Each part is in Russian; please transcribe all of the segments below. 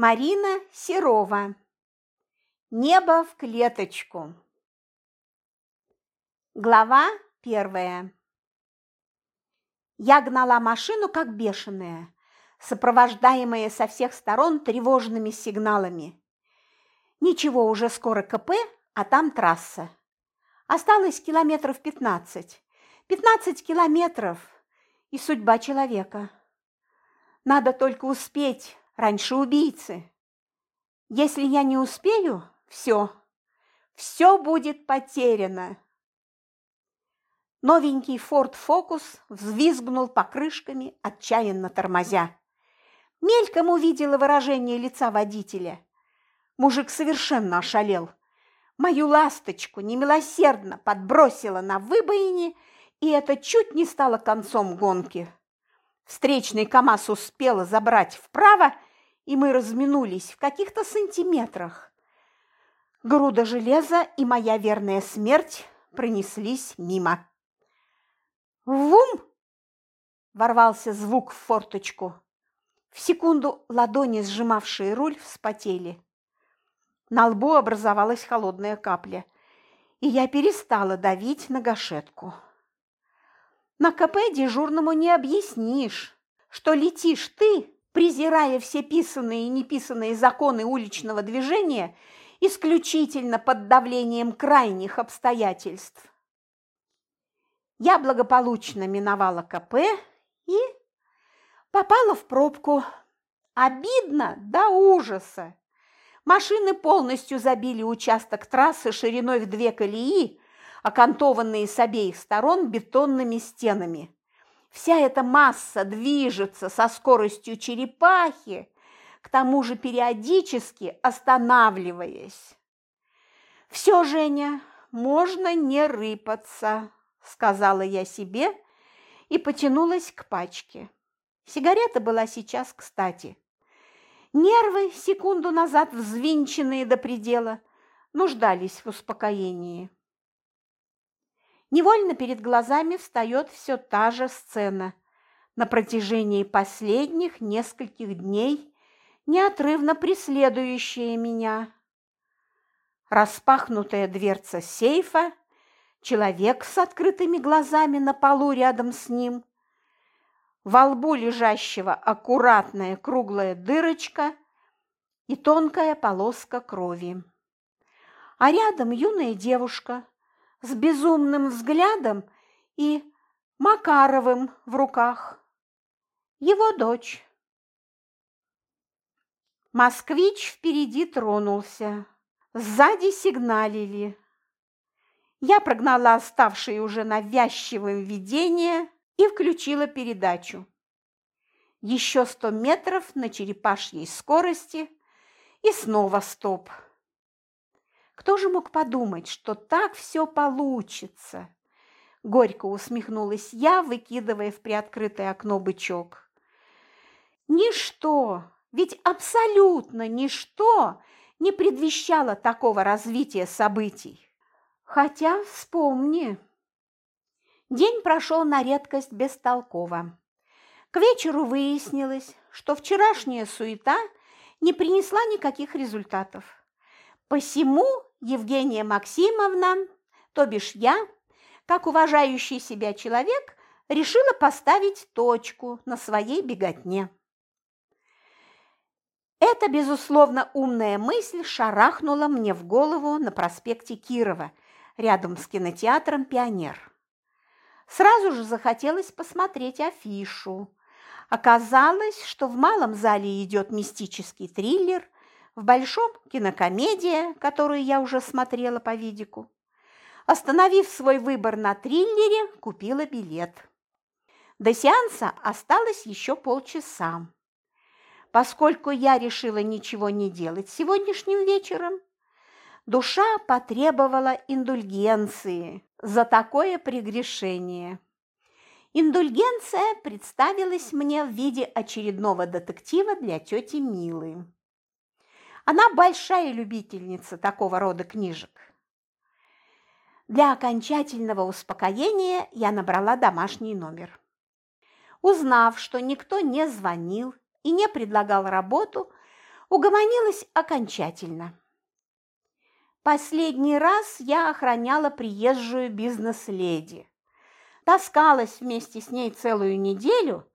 Марина Серова. Небо в клеточку. Глава первая. Я гнала машину как бешеная, сопровождаемая со всех сторон тревожными сигналами. Ничего, уже скоро КП, а там трасса. Осталось километров пятнадцать. Пятнадцать километров и судьба человека. Надо только успеть раньше убийцы. Если я не успею, все, все будет потеряно. Новенький Ford Focus взвизгнул покрышками, отчаянно тормозя. Мельком увидела выражение лица водителя. Мужик совершенно ошалел. Мою ласточку немилосердно подбросила на выбоине, и это чуть не стало концом гонки. Встречный КамАЗ успела забрать вправо, и мы разминулись в каких-то сантиметрах. Груда железа и моя верная смерть пронеслись мимо. «Вум!» – ворвался звук в форточку. В секунду ладони, сжимавшие руль, вспотели. На лбу образовалась холодная капля, и я перестала давить на гашетку. На КП дежурному не объяснишь, что летишь ты, презирая все писанные и неписанные законы уличного движения исключительно под давлением крайних обстоятельств. Я благополучно миновала КП и попала в пробку. Обидно до ужаса. Машины полностью забили участок трассы шириной в две колеи, окантованные с обеих сторон бетонными стенами. Вся эта масса движется со скоростью черепахи, к тому же периодически останавливаясь. «Все, Женя, можно не рыпаться», – сказала я себе и потянулась к пачке. Сигарета была сейчас кстати. Нервы, секунду назад взвинченные до предела, нуждались в успокоении. Невольно перед глазами встает все та же сцена. На протяжении последних нескольких дней неотрывно преследующая меня. Распахнутая дверца сейфа, человек с открытыми глазами на полу рядом с ним, во лбу лежащего аккуратная круглая дырочка и тонкая полоска крови. А рядом юная девушка с безумным взглядом и Макаровым в руках. Его дочь. Москвич впереди тронулся. Сзади сигналили. Я прогнала оставшие уже навязчивым видение и включила передачу. Еще сто метров на черепашьей скорости и снова стоп. Кто же мог подумать, что так все получится? Горько усмехнулась я, выкидывая в приоткрытое окно бычок. Ничто, ведь абсолютно ничто не предвещало такого развития событий. Хотя вспомни. День прошел на редкость бестолково. К вечеру выяснилось, что вчерашняя суета не принесла никаких результатов. Посему Евгения Максимовна, то бишь я, как уважающий себя человек, решила поставить точку на своей беготне. Эта, безусловно, умная мысль шарахнула мне в голову на проспекте Кирова, рядом с кинотеатром «Пионер». Сразу же захотелось посмотреть афишу. Оказалось, что в малом зале идет мистический триллер – в большом кинокомедия, которую я уже смотрела по видику. Остановив свой выбор на триллере, купила билет. До сеанса осталось еще полчаса. Поскольку я решила ничего не делать сегодняшним вечером, душа потребовала индульгенции за такое прегрешение. Индульгенция представилась мне в виде очередного детектива для тети Милы. Она большая любительница такого рода книжек. Для окончательного успокоения я набрала домашний номер. Узнав, что никто не звонил и не предлагал работу, угомонилась окончательно. Последний раз я охраняла приезжую бизнес-леди. Таскалась вместе с ней целую неделю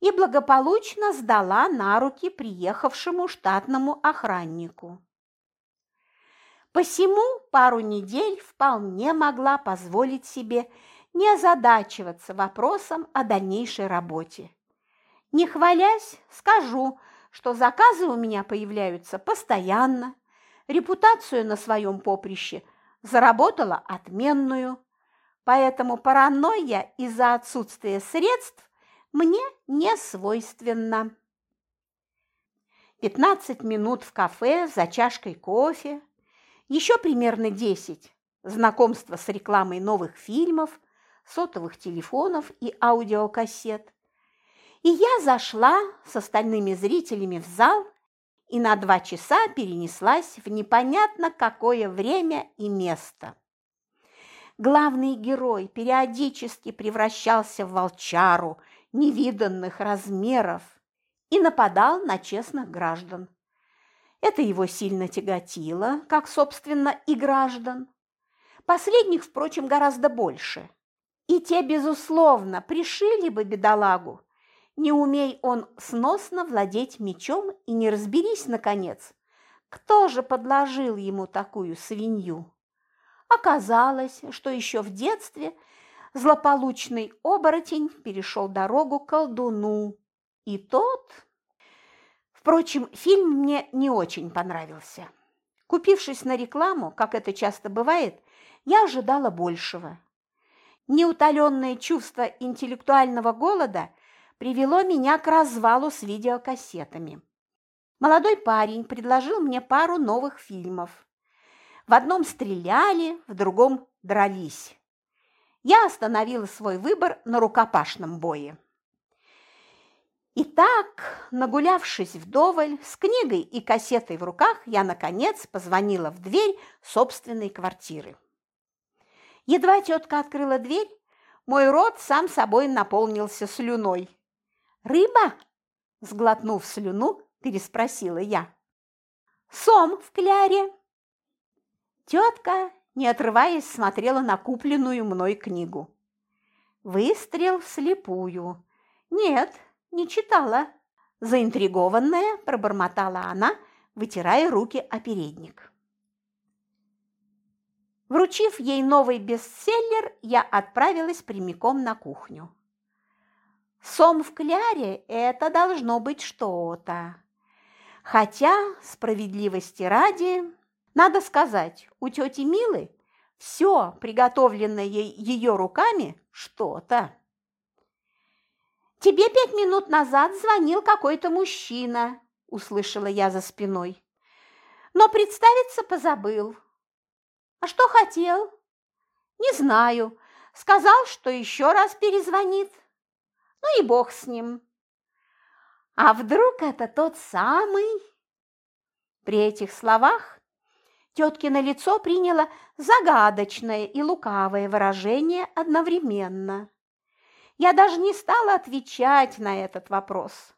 и благополучно сдала на руки приехавшему штатному охраннику. Посему пару недель вполне могла позволить себе не озадачиваться вопросом о дальнейшей работе. Не хвалясь, скажу, что заказы у меня появляются постоянно, репутацию на своем поприще заработала отменную, поэтому паранойя из-за отсутствия средств мне не свойственна. 15 минут в кафе за чашкой кофе, еще примерно 10 знакомство с рекламой новых фильмов, сотовых телефонов и аудиокассет. И я зашла с остальными зрителями в зал и на два часа перенеслась в непонятно какое время и место. Главный герой периодически превращался в волчару невиданных размеров и нападал на честных граждан. Это его сильно тяготило, как, собственно, и граждан. Последних, впрочем, гораздо больше. И те, безусловно, пришили бы бедолагу, не умей он сносно владеть мечом и не разберись, наконец, кто же подложил ему такую свинью. Оказалось, что еще в детстве злополучный оборотень перешел дорогу колдуну, и тот... Впрочем, фильм мне не очень понравился. Купившись на рекламу, как это часто бывает, я ожидала большего. Неутоленное чувство интеллектуального голода привело меня к развалу с видеокассетами. Молодой парень предложил мне пару новых фильмов. В одном стреляли, в другом дрались. Я остановила свой выбор на рукопашном бое. Итак, нагулявшись вдоволь, с книгой и кассетой в руках, я, наконец, позвонила в дверь собственной квартиры. Едва тетка открыла дверь, мой рот сам собой наполнился слюной. «Рыба?» – сглотнув слюну, переспросила я. «Сом в кляре!» Тетка, не отрываясь, смотрела на купленную мной книгу. Выстрел вслепую. Нет, не читала. Заинтригованная, пробормотала она, вытирая руки о передник. Вручив ей новый бестселлер, я отправилась прямиком на кухню. Сом в кляре – это должно быть что-то. Хотя, справедливости ради, надо сказать, у тети Милы все, приготовленное ее руками, что-то. «Тебе пять минут назад звонил какой-то мужчина», – услышала я за спиной. «Но представиться позабыл». «А что хотел?» «Не знаю. Сказал, что еще раз перезвонит». Ну и бог с ним. А вдруг это тот самый? При этих словах теткино лицо приняло загадочное и лукавое выражение одновременно. Я даже не стала отвечать на этот вопрос.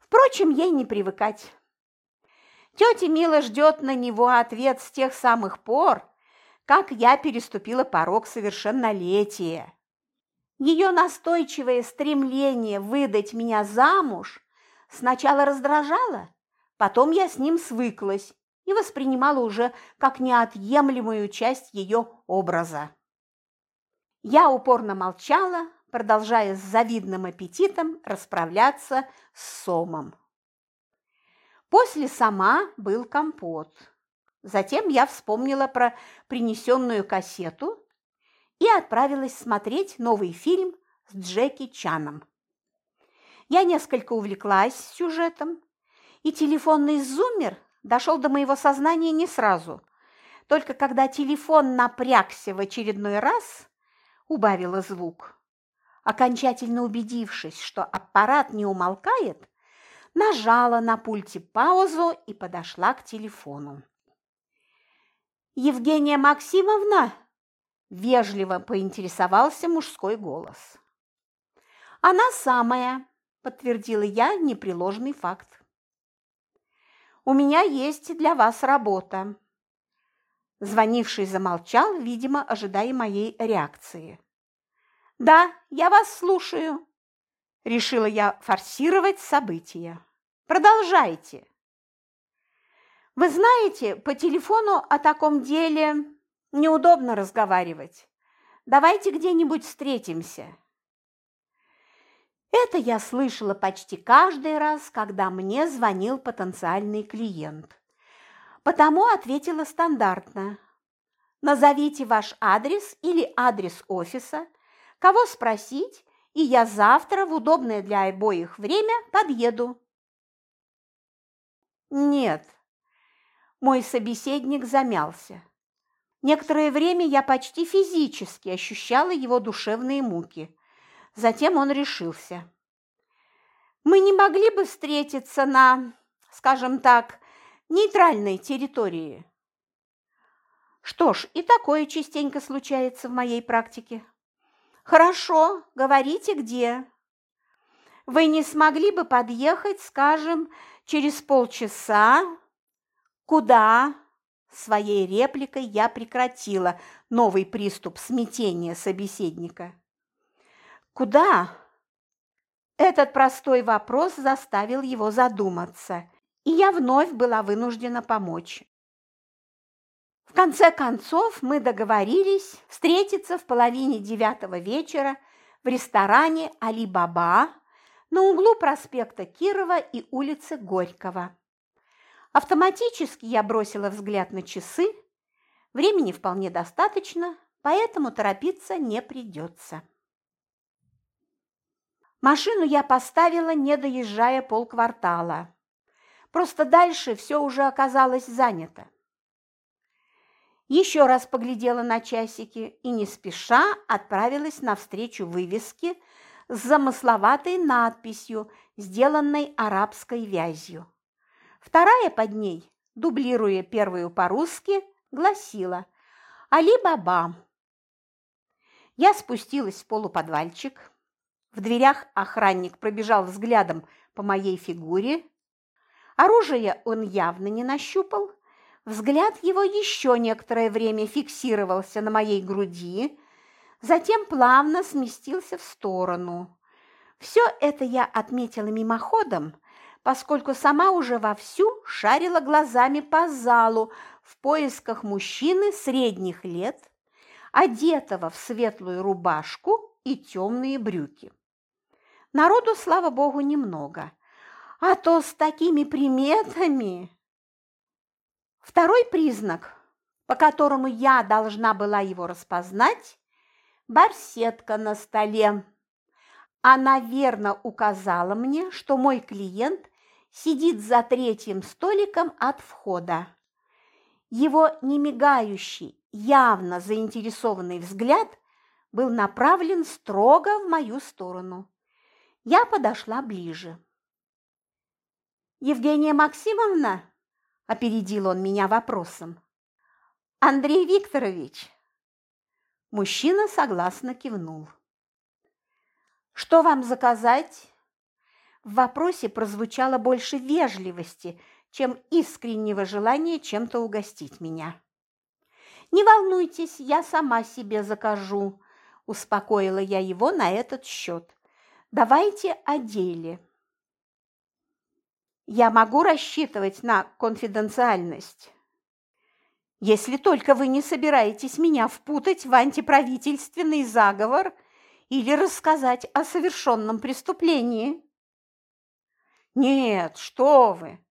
Впрочем, ей не привыкать. Тетя Мила ждет на него ответ с тех самых пор, как я переступила порог совершеннолетия. Ее настойчивое стремление выдать меня замуж сначала раздражало, потом я с ним свыклась и воспринимала уже как неотъемлемую часть ее образа. Я упорно молчала, продолжая с завидным аппетитом расправляться с сомом. После сама был компот. Затем я вспомнила про принесенную кассету и отправилась смотреть новый фильм с Джеки Чаном. Я несколько увлеклась сюжетом, и телефонный зуммер дошел до моего сознания не сразу. Только когда телефон напрягся в очередной раз, убавила звук. Окончательно убедившись, что аппарат не умолкает, нажала на пульте паузу и подошла к телефону. «Евгения Максимовна!» Вежливо поинтересовался мужской голос. «Она самая», – подтвердила я непреложный факт. У меня есть для вас работа». Звонивший замолчал, видимо, ожидая моей реакции. «Да, я вас слушаю», – решила я форсировать события. «Продолжайте». «Вы знаете, по телефону о таком деле неудобно разговаривать. Давайте где-нибудь встретимся». Это я слышала почти каждый раз, когда мне звонил потенциальный клиент. Потому ответила стандартно. Назовите ваш адрес или адрес офиса, кого спросить, и я завтра в удобное для обоих время подъеду. Нет. Мой собеседник замялся. Некоторое время я почти физически ощущала его душевные муки. Затем он решился. Мы не могли бы встретиться на, скажем так, нейтральной территории. Что ж, и такое частенько случается в моей практике. Хорошо, говорите, где. Вы не смогли бы подъехать, скажем, через полчаса? Куда? Своей репликой я прекратила новый приступ смятения собеседника. Куда? Этот простой вопрос заставил его задуматься, и я вновь была вынуждена помочь. В конце концов мы договорились встретиться в половине девятого вечера в ресторане «Али-Баба» на углу проспекта Кирова и улицы Горького. Автоматически я бросила взгляд на часы. Времени вполне достаточно, поэтому торопиться не придется. Машину я поставила, не доезжая полквартала. Просто дальше все уже оказалось занято. Еще раз поглядела на часики и не спеша отправилась навстречу вывеске с замысловатой надписью, сделанной арабской вязью. Вторая под ней, дублируя первую по-русски, гласила «Али-Баба». Я спустилась в полуподвальчик. В дверях охранник пробежал взглядом по моей фигуре, Оружие он явно не нащупал. Взгляд его еще некоторое время фиксировался на моей груди, затем плавно сместился в сторону. Все это я отметила мимоходом, поскольку сама уже вовсю шарила глазами по залу в поисках мужчины средних лет, одетого в светлую рубашку и темные брюки. Народу, слава богу, немного – а то с такими приметами. Второй признак, по которому я должна была его распознать – барсетка на столе. Она верно указала мне, что мой клиент сидит за третьим столиком от входа. Его немигающий, явно заинтересованный взгляд был направлен строго в мою сторону. Я подошла ближе. «Евгения Максимовна?» – опередил он меня вопросом. «Андрей Викторович?» Мужчина согласно кивнул. «Что вам заказать?» В вопросе прозвучало больше вежливости, чем искреннего желания чем-то угостить меня. «Не волнуйтесь, я сама себе закажу», – успокоила я его на этот счет. «Давайте о деле». Я могу рассчитывать на конфиденциальность? Если только вы не собираетесь меня впутать в антиправительственный заговор или рассказать о совершенном преступлении. Нет, что вы,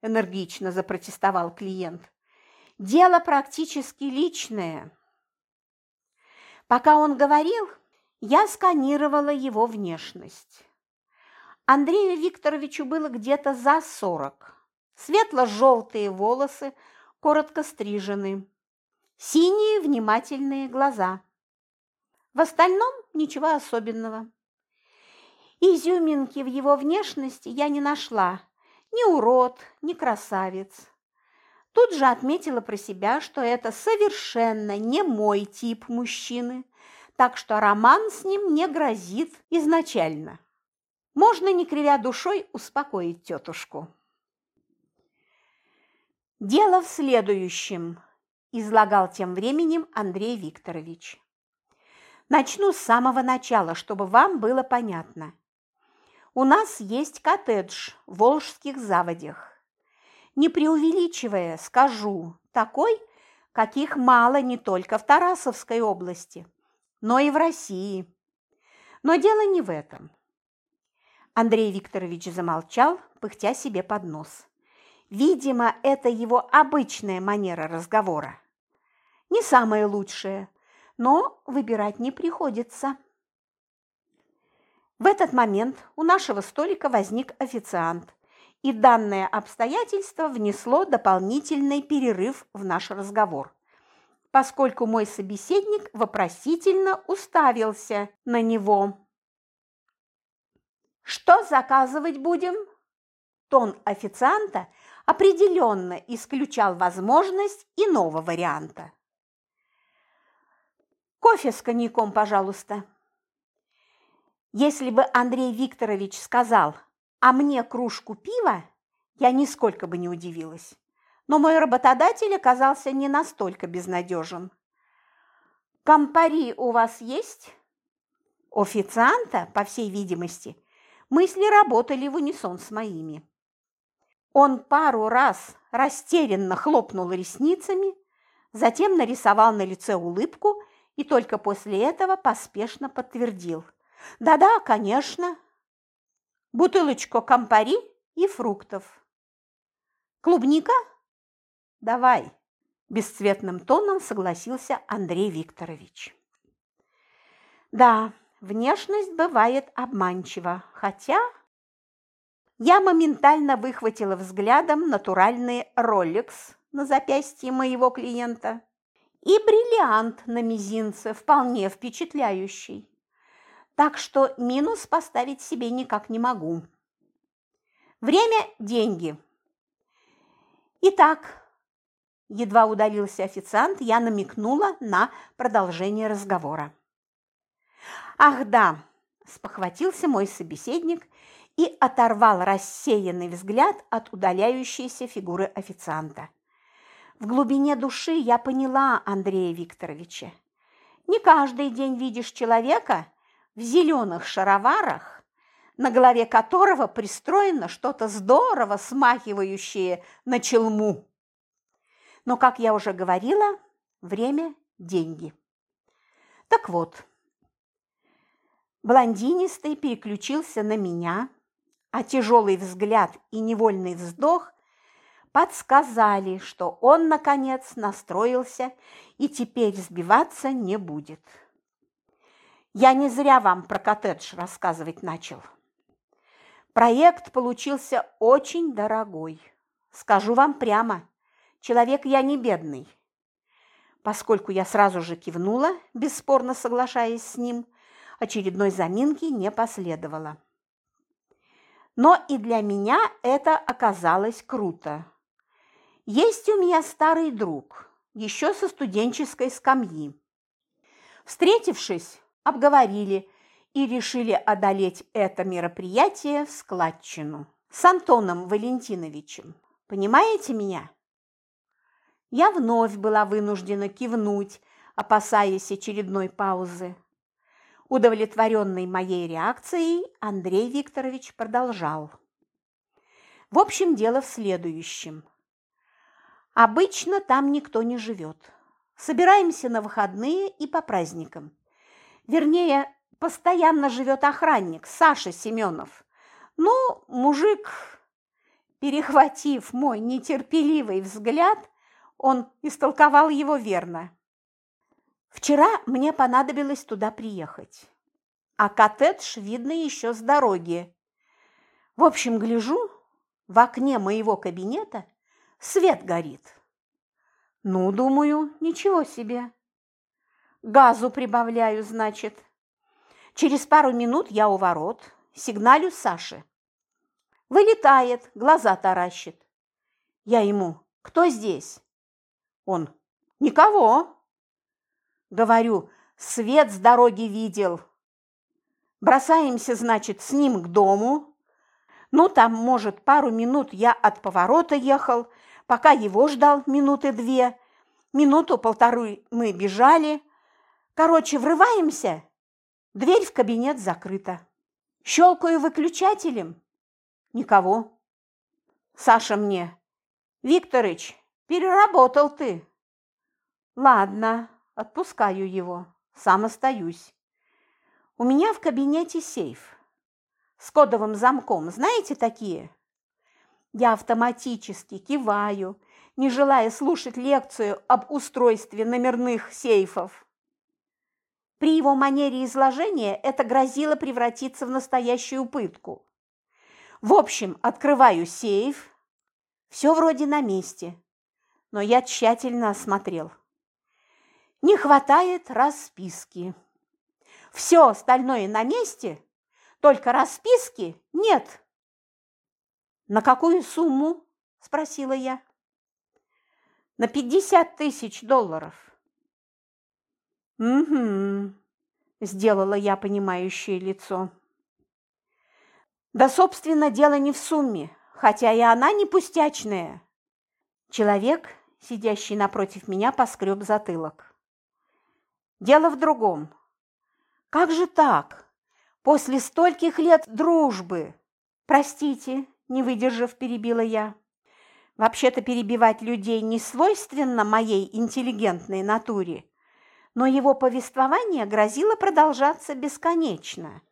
энергично запротестовал клиент. Дело практически личное. Пока он говорил, я сканировала его внешность. Андрею Викторовичу было где-то за сорок. Светло-желтые волосы, коротко стрижены, синие внимательные глаза. В остальном ничего особенного. Изюминки в его внешности я не нашла. Ни урод, ни красавец. Тут же отметила про себя, что это совершенно не мой тип мужчины, так что роман с ним не грозит изначально. Можно, не кривя душой, успокоить тетушку. Дело в следующем, излагал тем временем Андрей Викторович. Начну с самого начала, чтобы вам было понятно. У нас есть коттедж в Волжских заводях. Не преувеличивая, скажу, такой, каких мало не только в Тарасовской области, но и в России. Но дело не в этом. Андрей Викторович замолчал, пыхтя себе под нос. Видимо, это его обычная манера разговора. Не самая лучшая, но выбирать не приходится. В этот момент у нашего столика возник официант, и данное обстоятельство внесло дополнительный перерыв в наш разговор, поскольку мой собеседник вопросительно уставился на него. «Что заказывать будем?» Тон официанта определенно исключал возможность иного варианта. «Кофе с коньяком, пожалуйста». Если бы Андрей Викторович сказал «а мне кружку пива», я нисколько бы не удивилась. Но мой работодатель оказался не настолько безнадежен. «Компари у вас есть?» Официанта, по всей видимости, мысли работали в унисон с моими. Он пару раз растерянно хлопнул ресницами, затем нарисовал на лице улыбку и только после этого поспешно подтвердил. «Да-да, конечно. Бутылочку кампари и фруктов. Клубника? Давай!» Бесцветным тоном согласился Андрей Викторович. «Да, внешность бывает обманчива, хотя я моментально выхватила взглядом натуральный роликс на запястье моего клиента и бриллиант на мизинце, вполне впечатляющий. Так что минус поставить себе никак не могу. Время – деньги. Итак, едва удалился официант, я намекнула на продолжение разговора. «Ах да!» – спохватился мой собеседник и оторвал рассеянный взгляд от удаляющейся фигуры официанта. В глубине души я поняла Андрея Викторовича. Не каждый день видишь человека в зеленых шароварах, на голове которого пристроено что-то здорово смахивающее на челму. Но, как я уже говорила, время – деньги. Так вот, блондинистый переключился на меня, а тяжелый взгляд и невольный вздох подсказали, что он, наконец, настроился и теперь сбиваться не будет. Я не зря вам про коттедж рассказывать начал. Проект получился очень дорогой. Скажу вам прямо, человек я не бедный. Поскольку я сразу же кивнула, бесспорно соглашаясь с ним, очередной заминки не последовало. Но и для меня это оказалось круто. Есть у меня старый друг, еще со студенческой скамьи. Встретившись, обговорили и решили одолеть это мероприятие в складчину с Антоном Валентиновичем. Понимаете меня? Я вновь была вынуждена кивнуть, опасаясь очередной паузы. Удовлетворенный моей реакцией, Андрей Викторович продолжал. В общем, дело в следующем. Обычно там никто не живет. Собираемся на выходные и по праздникам. Вернее, постоянно живет охранник Саша Семенов. Ну, мужик, перехватив мой нетерпеливый взгляд, он истолковал его верно. Вчера мне понадобилось туда приехать, а коттедж видно еще с дороги. В общем, гляжу, в окне моего кабинета свет горит. Ну, думаю, ничего себе. Газу прибавляю, значит. Через пару минут я у ворот, сигналю Саше. Вылетает, глаза таращит. Я ему, кто здесь? Он, никого. Говорю, свет с дороги видел. Бросаемся, значит, с ним к дому. Ну, там, может, пару минут я от поворота ехал, пока его ждал минуты две, минуту-полторы мы бежали. Короче, врываемся, дверь в кабинет закрыта. Щелкаю выключателем. Никого. Саша мне. Викторыч, переработал ты. Ладно, отпускаю его. Сам остаюсь. У меня в кабинете сейф. С кодовым замком, знаете такие? Я автоматически киваю, не желая слушать лекцию об устройстве номерных сейфов. При его манере изложения это грозило превратиться в настоящую пытку. В общем, открываю сейф. Все вроде на месте, но я тщательно осмотрел. Не хватает расписки. Все остальное на месте, только расписки нет. «На какую сумму?» – спросила я. «На пятьдесят тысяч долларов». «Угу», – сделала я понимающее лицо. «Да, собственно, дело не в сумме, хотя и она не пустячная». Человек, сидящий напротив меня, поскреб затылок. «Дело в другом. Как же так? После стольких лет дружбы? Простите, не выдержав, перебила я. Вообще-то перебивать людей не свойственно моей интеллигентной натуре, но его повествование грозило продолжаться бесконечно.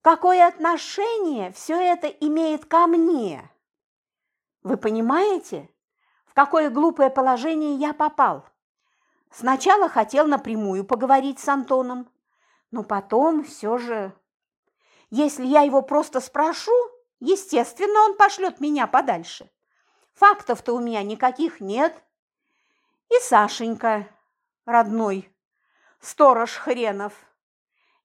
Какое отношение все это имеет ко мне? Вы понимаете, в какое глупое положение я попал? Сначала хотел напрямую поговорить с Антоном, но потом все же... Если я его просто спрошу, естественно, он пошлет меня подальше. Фактов-то у меня никаких нет. И Сашенька, родной, сторож хренов.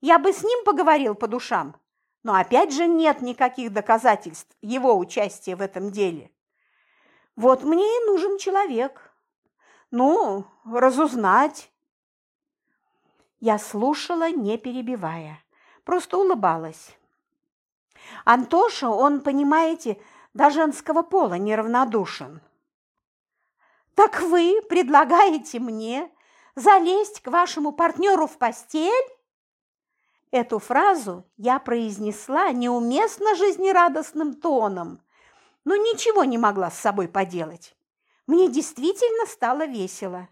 Я бы с ним поговорил по душам, но опять же нет никаких доказательств его участия в этом деле. Вот мне и нужен человек. Ну, разузнать, я слушала, не перебивая, просто улыбалась. Антоша, он, понимаете, до женского пола неравнодушен. «Так вы предлагаете мне залезть к вашему партнеру в постель?» Эту фразу я произнесла неуместно жизнерадостным тоном, но ничего не могла с собой поделать. Мне действительно стало весело.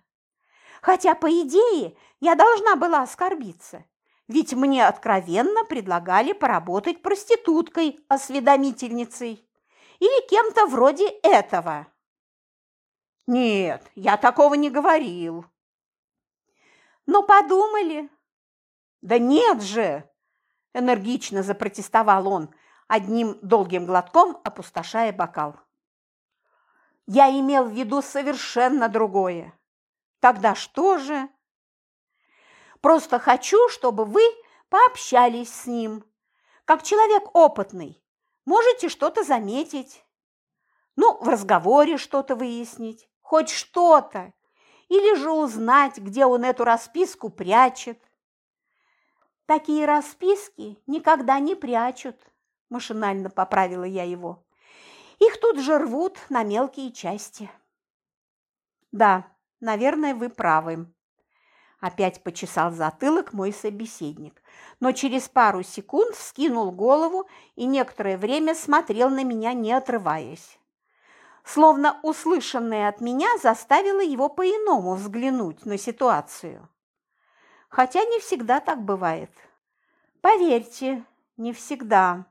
Хотя, по идее, я должна была оскорбиться, ведь мне откровенно предлагали поработать проституткой-осведомительницей или кем-то вроде этого. Нет, я такого не говорил. Но подумали. Да нет же, энергично запротестовал он, одним долгим глотком опустошая бокал. Я имел в виду совершенно другое. Тогда что же? Просто хочу, чтобы вы пообщались с ним. Как человек опытный, можете что-то заметить. Ну, в разговоре что-то выяснить, хоть что-то. Или же узнать, где он эту расписку прячет. Такие расписки никогда не прячут, машинально поправила я его. Их тут же рвут на мелкие части. Да, Наверное, вы правы. Опять почесал затылок мой собеседник, но через пару секунд вскинул голову и некоторое время смотрел на меня, не отрываясь. Словно услышанное от меня заставило его по-иному взглянуть на ситуацию. Хотя не всегда так бывает. Поверьте, не всегда.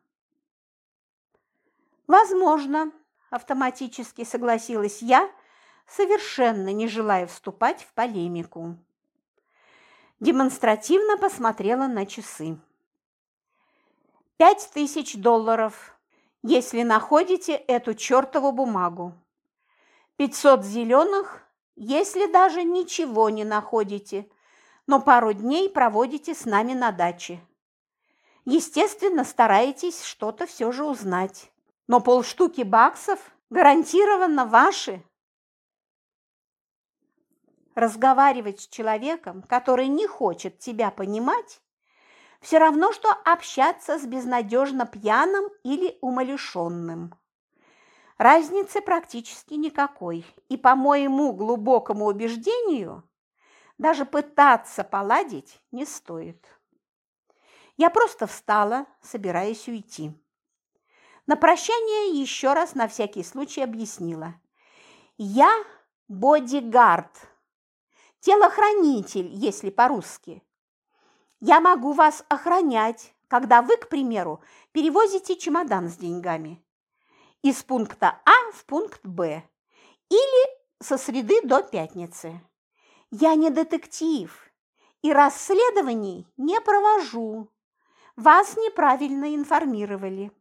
Возможно, автоматически согласилась я, совершенно не желая вступать в полемику. Демонстративно посмотрела на часы. «Пять тысяч долларов, если находите эту чертову бумагу. Пятьсот зеленых, если даже ничего не находите, но пару дней проводите с нами на даче. Естественно, стараетесь что-то все же узнать, но полштуки баксов гарантированно ваши». Разговаривать с человеком, который не хочет тебя понимать, все равно, что общаться с безнадежно пьяным или умалишенным. Разницы практически никакой, и по моему глубокому убеждению даже пытаться поладить не стоит. Я просто встала, собираясь уйти. На прощание еще раз на всякий случай объяснила. Я бодигард, телохранитель, если по-русски. Я могу вас охранять, когда вы, к примеру, перевозите чемодан с деньгами из пункта А в пункт Б или со среды до пятницы. Я не детектив и расследований не провожу. Вас неправильно информировали.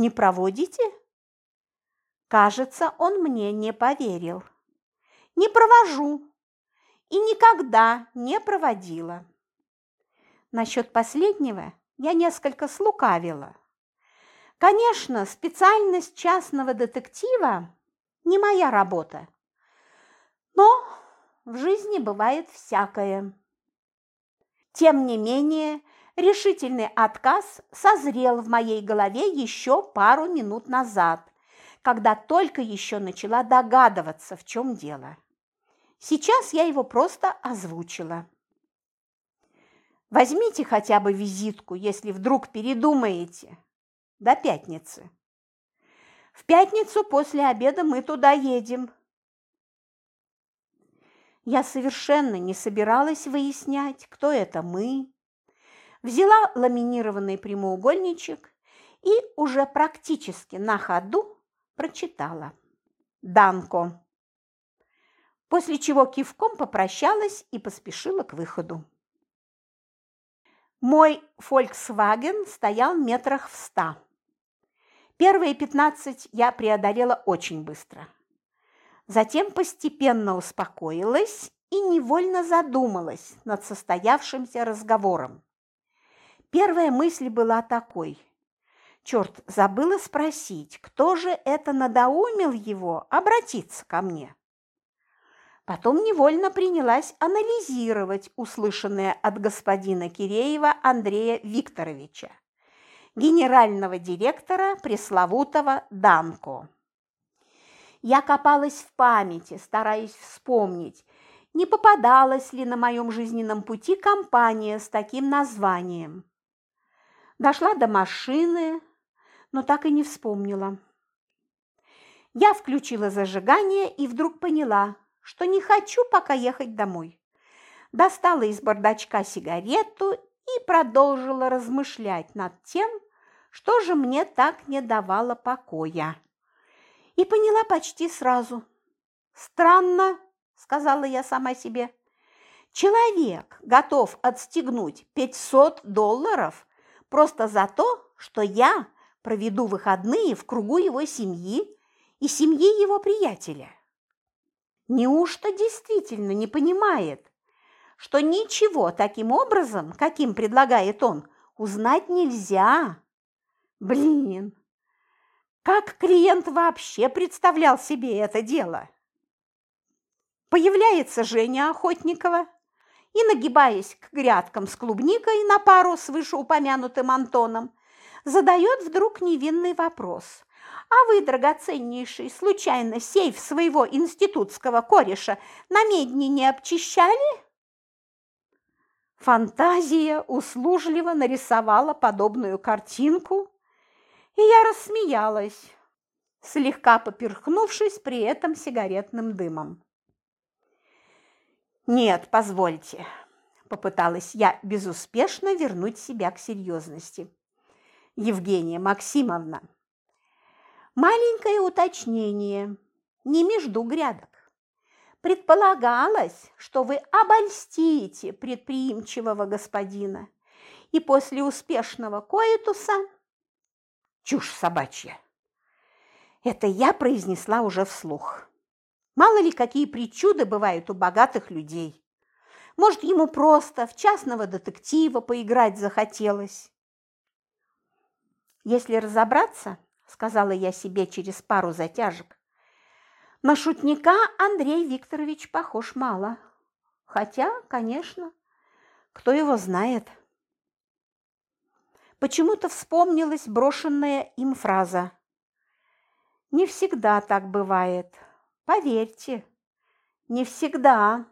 Не проводите? Кажется, он мне не поверил. Не провожу и никогда не проводила. Насчет последнего я несколько слукавила. Конечно, специальность частного детектива не моя работа, но в жизни бывает всякое. Тем не менее, решительный отказ созрел в моей голове еще пару минут назад, когда только еще начала догадываться, в чем дело. Сейчас я его просто озвучила. Возьмите хотя бы визитку, если вдруг передумаете. До пятницы. В пятницу после обеда мы туда едем. Я совершенно не собиралась выяснять, кто это мы. Взяла ламинированный прямоугольничек и уже практически на ходу прочитала. Данко. После чего кивком попрощалась и поспешила к выходу. Мой Volkswagen стоял метрах в ста. Первые пятнадцать я преодолела очень быстро. Затем постепенно успокоилась и невольно задумалась над состоявшимся разговором. Первая мысль была такой. Черт, забыла спросить, кто же это надоумил его обратиться ко мне. Потом невольно принялась анализировать услышанное от господина Киреева Андрея Викторовича, генерального директора пресловутого Данко. Я копалась в памяти, стараясь вспомнить, не попадалась ли на моем жизненном пути компания с таким названием. Дошла до машины, но так и не вспомнила. Я включила зажигание и вдруг поняла, что не хочу пока ехать домой. Достала из бардачка сигарету и продолжила размышлять над тем, что же мне так не давало покоя. И поняла почти сразу. «Странно», – сказала я сама себе. «Человек готов отстегнуть 500 долларов просто за то, что я проведу выходные в кругу его семьи и семьи его приятеля». Неужто действительно не понимает, что ничего таким образом, каким предлагает он, узнать нельзя? Блин, как клиент вообще представлял себе это дело? Появляется Женя Охотникова и, нагибаясь к грядкам с клубникой на пару с вышеупомянутым Антоном, задает вдруг невинный вопрос. А вы, драгоценнейший, случайно сейф своего институтского кореша на медне не обчищали? Фантазия услужливо нарисовала подобную картинку, и я рассмеялась, слегка поперхнувшись при этом сигаретным дымом. «Нет, позвольте», – попыталась я безуспешно вернуть себя к серьезности. «Евгения Максимовна, Маленькое уточнение, не между грядок. Предполагалось, что вы обольстите предприимчивого господина, и после успешного коитуса... Чушь собачья. Это я произнесла уже вслух. Мало ли, какие причуды бывают у богатых людей. Может, ему просто в частного детектива поиграть захотелось. Если разобраться, сказала я себе через пару затяжек. На шутника Андрей Викторович похож мало. Хотя, конечно, кто его знает. Почему-то вспомнилась брошенная им фраза. Не всегда так бывает. Поверьте, не всегда.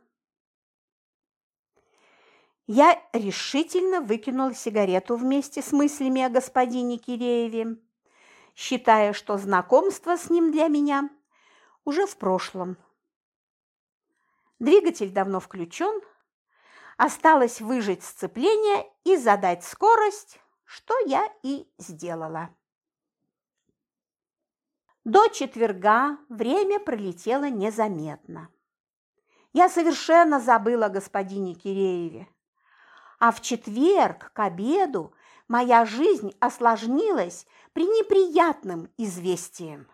Я решительно выкинула сигарету вместе с мыслями о господине Кирееве, считая, что знакомство с ним для меня уже в прошлом. Двигатель давно включен, осталось выжать сцепление и задать скорость, что я и сделала. До четверга время пролетело незаметно. Я совершенно забыла о господине Кирееве. А в четверг к обеду моя жизнь осложнилась при неприятным известием.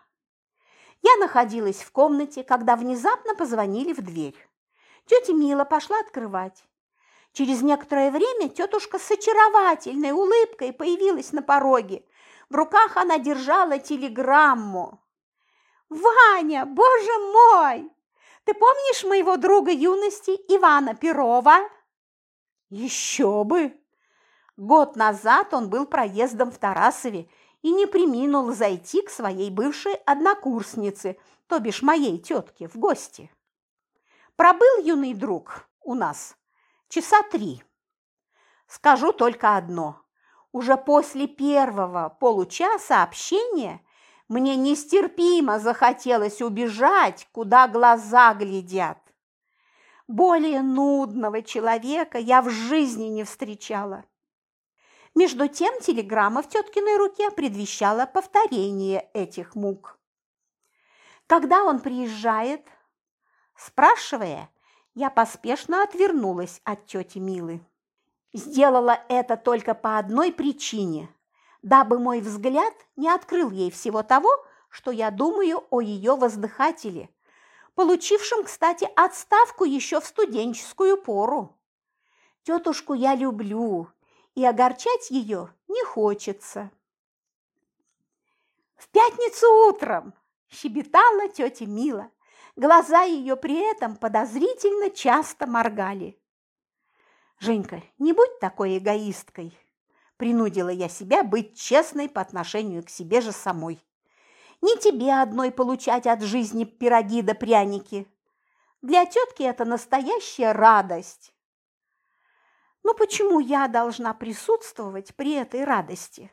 Я находилась в комнате, когда внезапно позвонили в дверь. Тетя Мила пошла открывать. Через некоторое время тетушка с очаровательной улыбкой появилась на пороге. В руках она держала телеграмму. «Ваня, боже мой! Ты помнишь моего друга юности Ивана Перова?» Еще бы! Год назад он был проездом в Тарасове и не приминул зайти к своей бывшей однокурснице, то бишь моей тетке, в гости. Пробыл юный друг у нас часа три. Скажу только одно. Уже после первого получаса общения мне нестерпимо захотелось убежать, куда глаза глядят. Более нудного человека я в жизни не встречала. Между тем телеграмма в теткиной руке предвещала повторение этих мук. Когда он приезжает, спрашивая, я поспешно отвернулась от тети Милы. Сделала это только по одной причине, дабы мой взгляд не открыл ей всего того, что я думаю о ее воздыхателе, получившим, кстати, отставку еще в студенческую пору. Тетушку я люблю, и огорчать ее не хочется. В пятницу утром щебетала тетя Мила. Глаза ее при этом подозрительно часто моргали. «Женька, не будь такой эгоисткой!» Принудила я себя быть честной по отношению к себе же самой. Не тебе одной получать от жизни пироги да пряники. Для тетки это настоящая радость. Но почему я должна присутствовать при этой радости?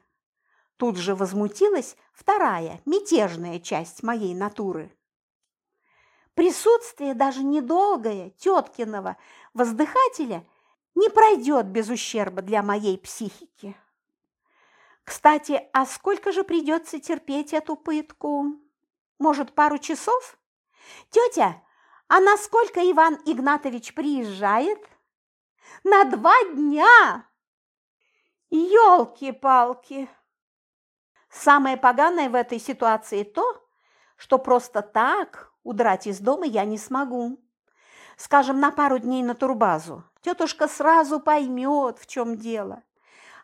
Тут же возмутилась вторая, мятежная часть моей натуры. Присутствие даже недолгое теткиного воздыхателя не пройдет без ущерба для моей психики. Кстати, а сколько же придется терпеть эту пытку? Может, пару часов? Тетя, а на сколько Иван Игнатович приезжает? На два дня! Ёлки-палки! Самое поганое в этой ситуации то, что просто так удрать из дома я не смогу. Скажем, на пару дней на турбазу. Тетушка сразу поймет, в чем дело.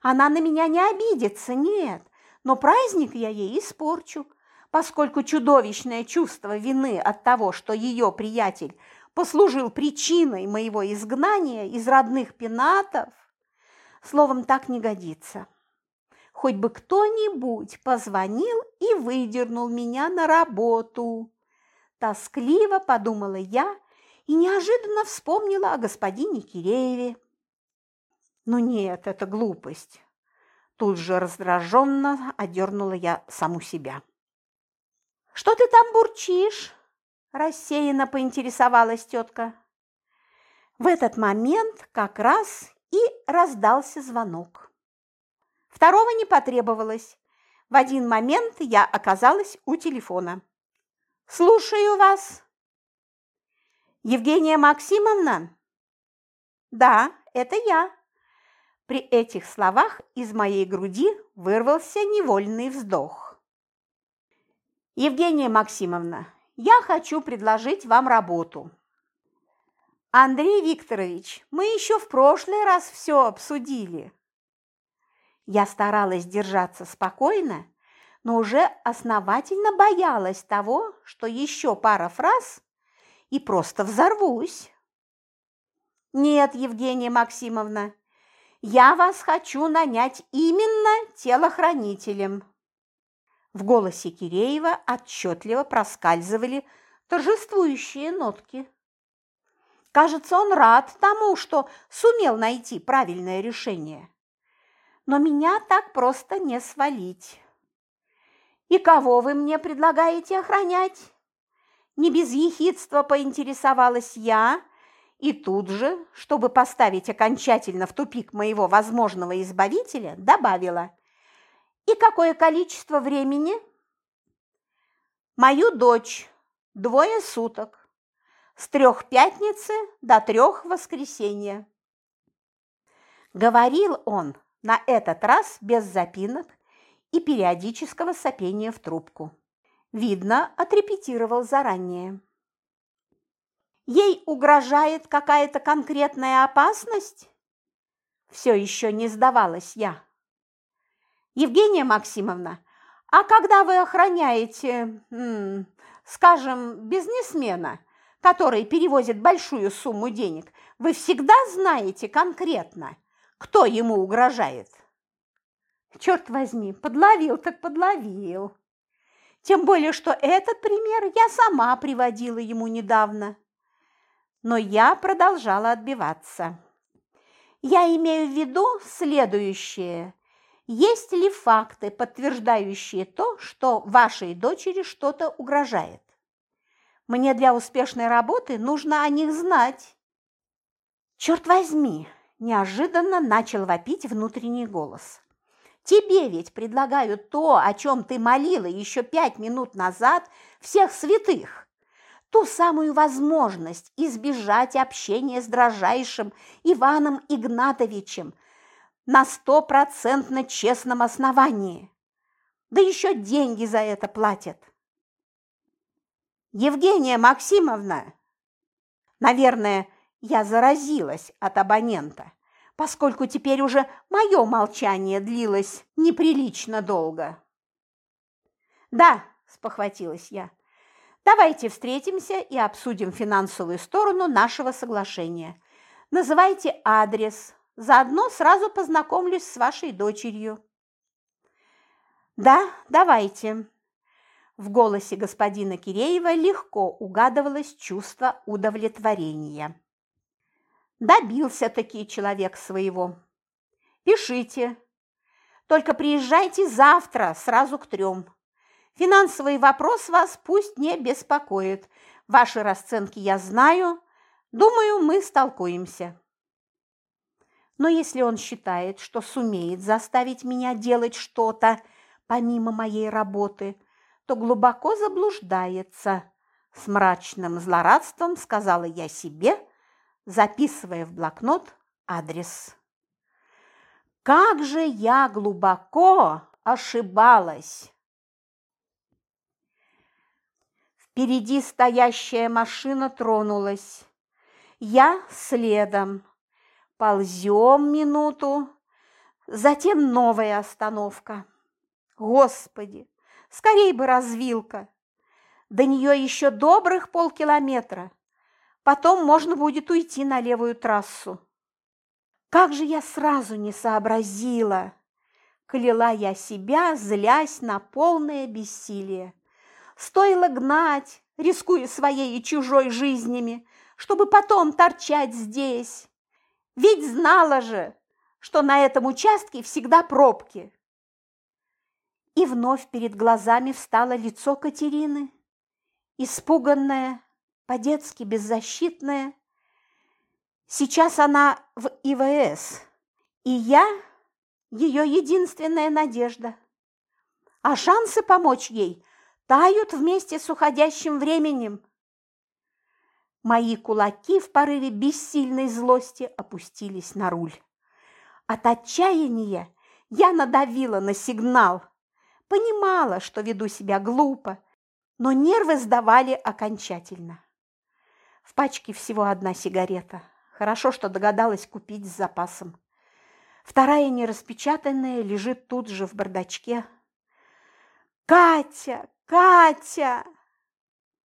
Она на меня не обидится, нет, но праздник я ей испорчу, поскольку чудовищное чувство вины от того, что ее приятель послужил причиной моего изгнания из родных пенатов, словом, так не годится. Хоть бы кто-нибудь позвонил и выдернул меня на работу. Тоскливо подумала я и неожиданно вспомнила о господине Кирееве. Ну нет, это глупость. Тут же раздраженно одернула я саму себя. «Что ты там бурчишь?» – рассеянно поинтересовалась тетка. В этот момент как раз и раздался звонок. Второго не потребовалось. В один момент я оказалась у телефона. «Слушаю вас». «Евгения Максимовна?» «Да, это я», при этих словах из моей груди вырвался невольный вздох. «Евгения Максимовна, я хочу предложить вам работу». «Андрей Викторович, мы еще в прошлый раз все обсудили». Я старалась держаться спокойно, но уже основательно боялась того, что еще пара фраз и просто взорвусь. «Нет, Евгения Максимовна, я вас хочу нанять именно телохранителем. В голосе Киреева отчетливо проскальзывали торжествующие нотки. Кажется, он рад тому, что сумел найти правильное решение. Но меня так просто не свалить. И кого вы мне предлагаете охранять? Не без ехидства поинтересовалась я, и тут же, чтобы поставить окончательно в тупик моего возможного избавителя, добавила. И какое количество времени? Мою дочь. Двое суток. С трех пятницы до трех воскресенья. Говорил он на этот раз без запинок и периодического сопения в трубку. Видно, отрепетировал заранее. Ей угрожает какая-то конкретная опасность? Все еще не сдавалась я. Евгения Максимовна, а когда вы охраняете, скажем, бизнесмена, который перевозит большую сумму денег, вы всегда знаете конкретно, кто ему угрожает? Черт возьми, подловил так подловил. Тем более, что этот пример я сама приводила ему недавно но я продолжала отбиваться. Я имею в виду следующее. Есть ли факты, подтверждающие то, что вашей дочери что-то угрожает? Мне для успешной работы нужно о них знать. Черт возьми, неожиданно начал вопить внутренний голос. Тебе ведь предлагают то, о чем ты молила еще пять минут назад всех святых ту самую возможность избежать общения с дрожайшим Иваном Игнатовичем на стопроцентно честном основании. Да еще деньги за это платят. Евгения Максимовна, наверное, я заразилась от абонента, поскольку теперь уже мое молчание длилось неприлично долго. Да, спохватилась я, Давайте встретимся и обсудим финансовую сторону нашего соглашения. Называйте адрес, заодно сразу познакомлюсь с вашей дочерью. Да, давайте. В голосе господина Киреева легко угадывалось чувство удовлетворения. Добился-таки человек своего. Пишите. Только приезжайте завтра сразу к трем. Финансовый вопрос вас пусть не беспокоит. Ваши расценки я знаю. Думаю, мы столкуемся. Но если он считает, что сумеет заставить меня делать что-то помимо моей работы, то глубоко заблуждается. С мрачным злорадством сказала я себе, записывая в блокнот адрес. Как же я глубоко ошибалась! Впереди стоящая машина тронулась. Я следом. Ползем минуту, затем новая остановка. Господи, скорей бы развилка. До нее еще добрых полкилометра. Потом можно будет уйти на левую трассу. Как же я сразу не сообразила! Кляла я себя, злясь на полное бессилие. Стоило гнать, рискуя своей и чужой жизнями, чтобы потом торчать здесь. Ведь знала же, что на этом участке всегда пробки. И вновь перед глазами встало лицо Катерины, испуганное, по-детски беззащитное. Сейчас она в ИВС, и я – ее единственная надежда. А шансы помочь ей тают вместе с уходящим временем. Мои кулаки в порыве бессильной злости опустились на руль. От отчаяния я надавила на сигнал. Понимала, что веду себя глупо, но нервы сдавали окончательно. В пачке всего одна сигарета. Хорошо, что догадалась купить с запасом. Вторая нераспечатанная лежит тут же в бардачке. «Катя! Катя!»